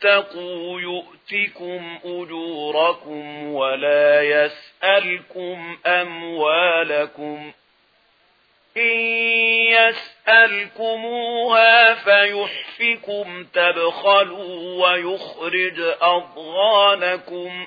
تَقُوا يؤتكم أجوركم ولا يسألكم أموالكم إن يسألكموها فيحفكم تبخلوا ويخرج أضغانكم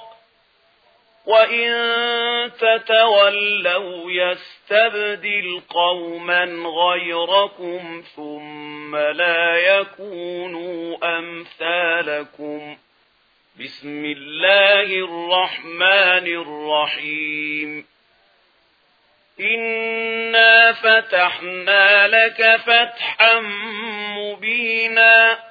وَإِن تَتَوَلَّوْا يَسْتَبْدِلْ قَوْمًا غَيْرَكُمْ ثُمَّ لَا يَكُونُوا أَمْثَالَكُمْ بسم الله الرحمن الرحيم إنا فتحنا لك فتحا مبيناً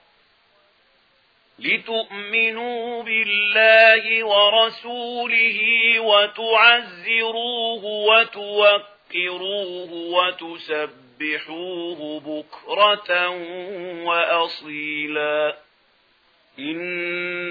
لتؤمنوا بالله ورسوله وتعزروه وتوقروه وتسبحوه بكرة وأصيلا. إن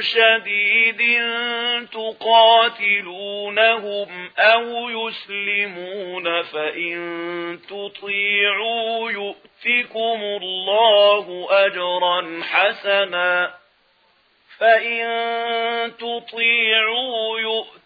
شديد تقاتلونهم أو يسلمون فإن تطيعوا يؤتكم الله أجرا حسنا فإن تطيعوا يؤتكم